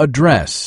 Address.